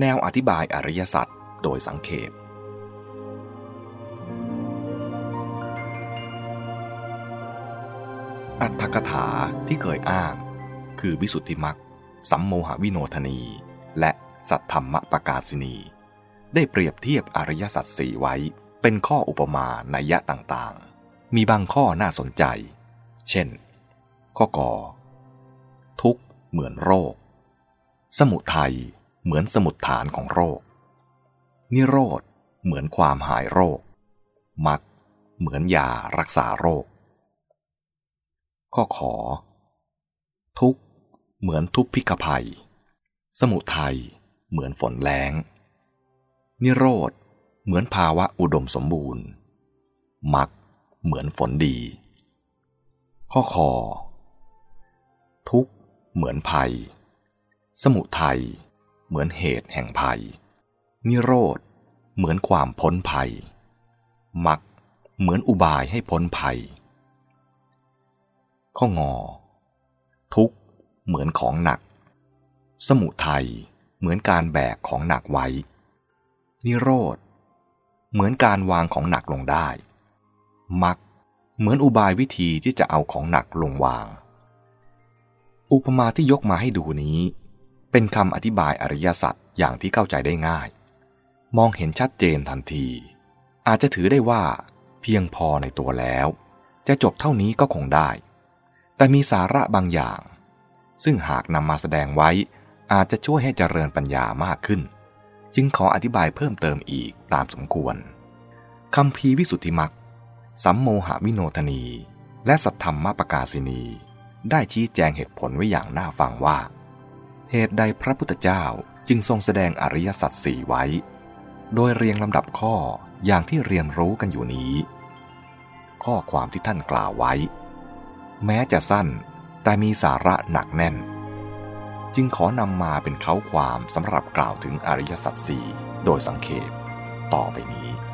แนวอธิบายอริยสัจโดยสังเขปอัตถกถาที่เคยอ้าง คือวิสุทธิมักสัมโมหวิโนทนี และสัทธรรมปกาสินี ได้เปรียบเทียบอริยสัจสี่ไว้เป็นข้ออุปมาในยะต่างๆ มีบางข้อน่าสนใจ เช่น ข้อกอทุกเหมือนโรค สมุทัย เหมือนสมุดฐานของโรค นิโรธ เหมือนความหายโรค มักเหมือนยารักษาโรคข้อขอ ทุกเหมือนทุพพิกภัย สมุทัยเหมือนฝนแรงนิโรธ เหมือนภาวะอุดมสมบูรณ์ มักเหมือนฝนดี ข้อคอ ทุกเหมือนภัย สมุทัย เหมือนเหตุแห่งภัย นิโรธ เหมือนความพ้นภัย มักเหมือนอุบายให้พ้นภัย ข้องอ ทุกเหมือนของหนัก สมุทัยเหมือนการแบกของหนักไว้ นิโรธ เหมือนการวางของหนักลงได้ มักเหมือนอุบายวิธีที่จะเอาของหนักลงวาง อุปมาที่ยกมาให้ดูนี้ เป็นคำอธิบายอริยสัจอย่างที่เข้าใจได้ง่าย มองเห็นชัดเจนทันที อาจจะถือได้ว่าเพียงพอในตัวแล้ว จะจบเท่านี้ก็คงได้ แต่มีสาระบางอย่าง ซึ่งหากนำมาแสดงไว้ อาจจะช่วยให้เจริญปัญญามากขึ้น จึงขออธิบายเพิ่มเติมอีกตามสมควรคำพีวิสุทธิมักสัมโมหวิโนทนี และสัทธรรมปกาสินี ได้ชี้แจงเหตุผลไว้อย่างน่าฟังว่า เหตุใดพระพุทธเจ้าจึงทรงแสดงอริยสัจสี่ไว้ โดยเรียงลำดับข้ออย่างที่เรียนรู้กันอยู่นี้ ข้อความที่ท่านกล่าวไว้ แม้จะสั้นแต่มีสาระหนักแน่น จึงขอนำมาเป็นเขาความสำหรับกล่าวถึงอริยสัจสี่โดยสังเขปต่อไปนี้